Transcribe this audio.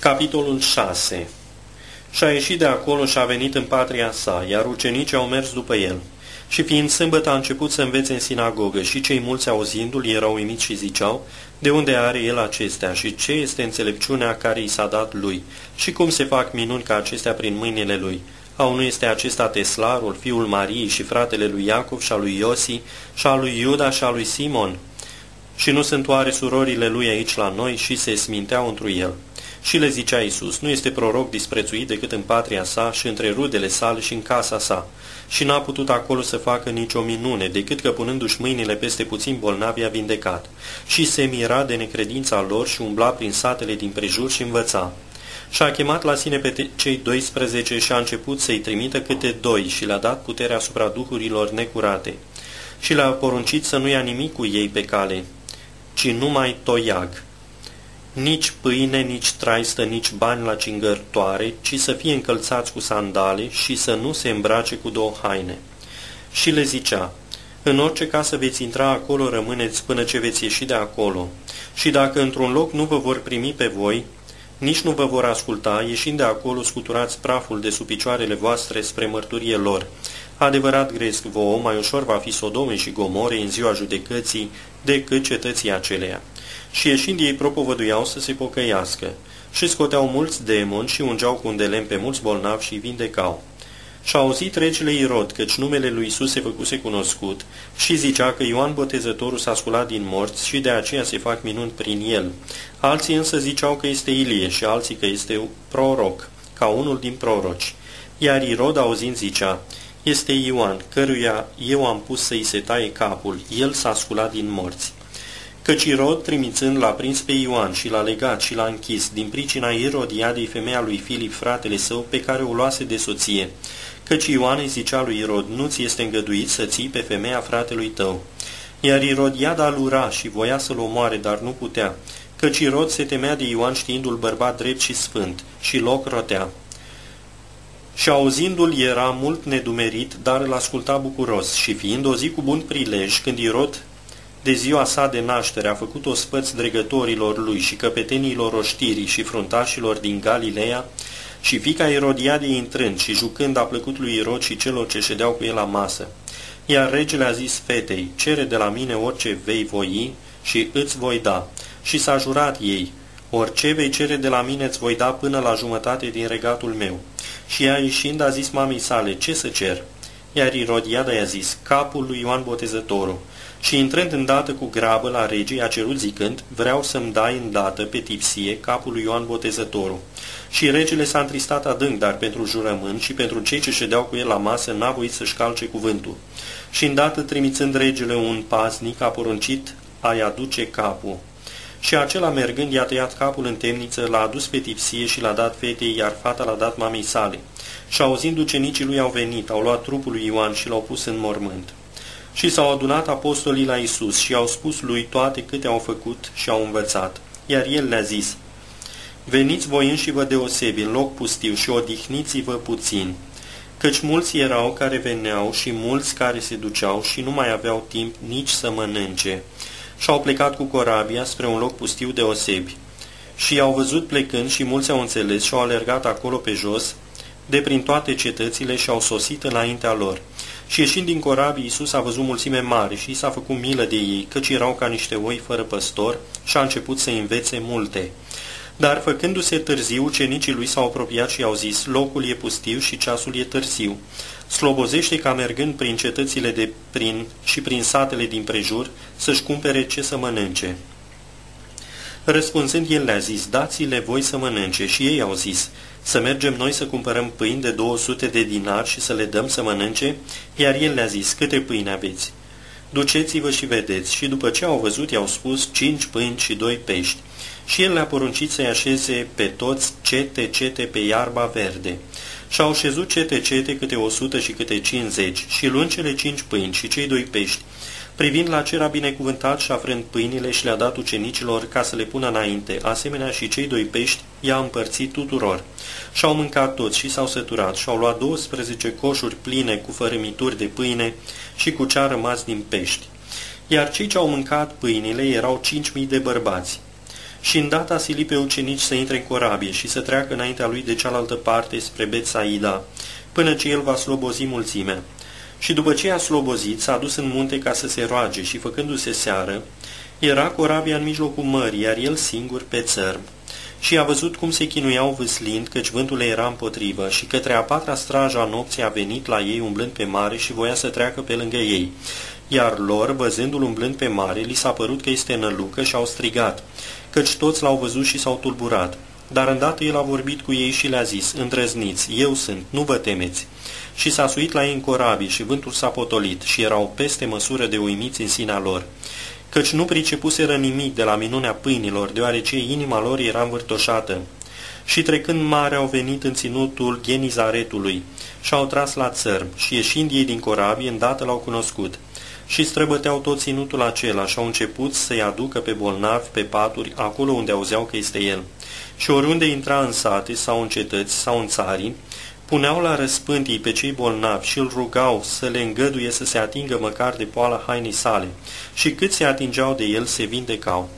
Capitolul 6 Și a ieșit de acolo și a venit în patria sa, iar ucenicii au mers după el. Și fiind sâmbătă a început să învețe în sinagogă și cei mulți auzindu-l erau uimiți și ziceau, de unde are el acestea și ce este înțelepciunea care i s-a dat lui și cum se fac minuni ca acestea prin mâinile lui. Au nu este acesta Teslarul, fiul Mariei și fratele lui Iacov și al lui Iosi și al lui Iuda și al lui Simon? Și nu sunt oare surorile lui aici la noi și se sminteau întru el? Și le zicea Iisus, nu este proroc disprețuit decât în patria sa și între rudele sale și în casa sa. Și n-a putut acolo să facă nicio minune, decât că punându-și mâinile peste puțin bolnavi a vindecat. Și se mira de necredința lor și umbla prin satele din prejur și învăța. Și a chemat la sine pe cei 12 și a început să-i trimită câte doi și le-a dat puterea asupra duhurilor necurate. Și le-a poruncit să nu ia nimic cu ei pe cale, ci numai toiag nici pâine, nici traistă, nici bani la cingărtoare, ci să fie încălțați cu sandale și să nu se îmbrace cu două haine. Și le zicea, în orice casă veți intra acolo, rămâneți până ce veți ieși de acolo. Și dacă într-un loc nu vă vor primi pe voi, nici nu vă vor asculta, ieșind de acolo, scuturați praful de sub picioarele voastre spre mărturie lor. Adevărat gresc vouă, mai ușor va fi Sodome și Gomore în ziua judecății decât cetății aceleia și ieșind ei propovăduiau să se pocăiască și scoteau mulți demoni și ungeau cu un de lemn pe mulți bolnavi și vindecau. Și a auzit regele Irod, căci numele lui Isus se făcuse cunoscut și zicea că Ioan Botezătorul s-a sculat din morți și de aceea se fac minuni prin el. Alții însă ziceau că este Ilie și alții că este proroc, ca unul din proroci. Iar Irod auzind zicea, este Ioan, căruia eu am pus să-i se taie capul, el s-a sculat din morți. Căci Irod, trimițând, l-a prins pe Ioan și l-a legat și l-a închis, din pricina Irodiadei, femeia lui Filip, fratele său, pe care o luase de soție. Căci Ioan îi zicea lui Irod, nu-ți este îngăduit să ții pe femeia fratelui tău. Iar Irodiada îl ura și voia să-l omoare, dar nu putea, căci Irod se temea de Ioan știindu-l bărbat drept și sfânt, și loc rotea. Și auzindu-l era mult nedumerit, dar îl asculta bucuros, și fiind o zi cu bun prilej, când Irod de ziua sa de naștere a făcut o spăț dregătorilor lui și căpetenilor oștirii și fruntașilor din Galileea, și fica Erodiadei intrând și jucând a plăcut lui Irod și celor ce ședeau cu el la masă. Iar regele a zis fetei, cere de la mine orice vei voi și îți voi da. Și s-a jurat ei, orice vei cere de la mine îți voi da până la jumătate din regatul meu. Și ea ieșind a zis mamei sale, ce să cer? Iar Irodiada i-a zis, capul lui Ioan Botezătorul. Și intrând îndată cu grabă la rege, i-a cerut zicând, vreau să-mi dai îndată pe tipsie capul lui Ioan Botezătorul. Și regele s-a întristat adânc, dar pentru jurământ și pentru cei ce ședeau cu el la masă n-a voit să-și calce cuvântul. Și îndată trimițând regele un paznic, a poruncit a-i aduce capul. Și acela mergând i-a tăiat capul în temniță, l-a adus pe tipsie și l-a dat fetei, iar fata l-a dat mamei sale. Și auzind ucenicii lui au venit, au luat trupul lui Ioan și l-au pus în mormânt. Și s-au adunat apostolii la Isus și au spus lui toate câte au făcut și au învățat. Iar el le-a zis, Veniți voi înși vă deosebi în loc pustiu și odihniți-vă puțin, căci mulți erau care veneau și mulți care se duceau și nu mai aveau timp nici să mănânce. Și au plecat cu corabia spre un loc pustiu deosebi. Și i-au văzut plecând și mulți au înțeles și au alergat acolo pe jos, de prin toate cetățile și au sosit înaintea lor. Și ieșind din corabii, Iisus a văzut mulțime mare și i s-a făcut milă de ei, căci erau ca niște oi fără păstor și a început să învețe multe. Dar, făcându-se târziu, ucenicii lui s-au apropiat și au zis, locul e pustiu și ceasul e târziu. Slobozește ca mergând prin cetățile de prin și prin satele din prejur să-și cumpere ce să mănânce. Răspunzând, el le-a zis, dați-le voi să mănânce și ei au zis, să mergem noi să cumpărăm pâini de 200 de dinari și să le dăm să mănânce? Iar el le-a zis, câte pâini aveți? Duceți-vă și vedeți. Și după ce au văzut, i-au spus cinci pâini și doi pești. Și el le-a poruncit să-i așeze pe toți cete, cete pe iarba verde. Și au șezut cete, cete câte o sută și câte cincizeci, și luând cele cinci pâini și cei doi pești, Privind la cer a binecuvântat și afrând pâinile și le-a dat ucenicilor ca să le pună înainte, asemenea și cei doi pești i-a împărțit tuturor. Și-au mâncat toți și s-au săturat și-au luat 12 coșuri pline cu fărâmituri de pâine și cu ce a rămas din pești. Iar cei ce au mâncat pâinile erau 5.000 de bărbați. Și îndată sili pe ucenici să intre în corabie și să treacă înaintea lui de cealaltă parte spre Betsaida, până ce el va slobozi mulțimea. Și după ce a slobozit, s-a dus în munte ca să se roage și făcându-se seară, era corabia în mijlocul mării, iar el singur pe țărm. Și a văzut cum se chinuiau vâslind, căci vântul era împotrivă, și către a patra strajă a nopții a venit la ei umblând pe mare și voia să treacă pe lângă ei. Iar lor, văzându-l umblând pe mare, li s-a părut că este nălucă și au strigat, căci toți l-au văzut și s-au tulburat. Dar îndată el a vorbit cu ei și le-a zis, îndrăzniți, eu sunt, nu vă temeți. Și s-a suit la ei în corabie și vântul s-a potolit și erau peste măsură de uimiți în sinea lor căci nu pricepuseră nimic de la minunea pâinilor, deoarece inima lor era învârtoșată. Și trecând mare au venit în ținutul Genizaretului și au tras la țărm și ieșind ei din corabie, îndată l-au cunoscut. Și străbăteau tot ținutul acela și au început să-i aducă pe bolnavi, pe paturi, acolo unde auzeau că este el. Și oriunde intra în sate sau în cetăți sau în țarii, puneau la răspântii pe cei bolnavi și îl rugau să le îngăduie să se atingă măcar de poala hainei sale, și cât se atingeau de el se vindecau.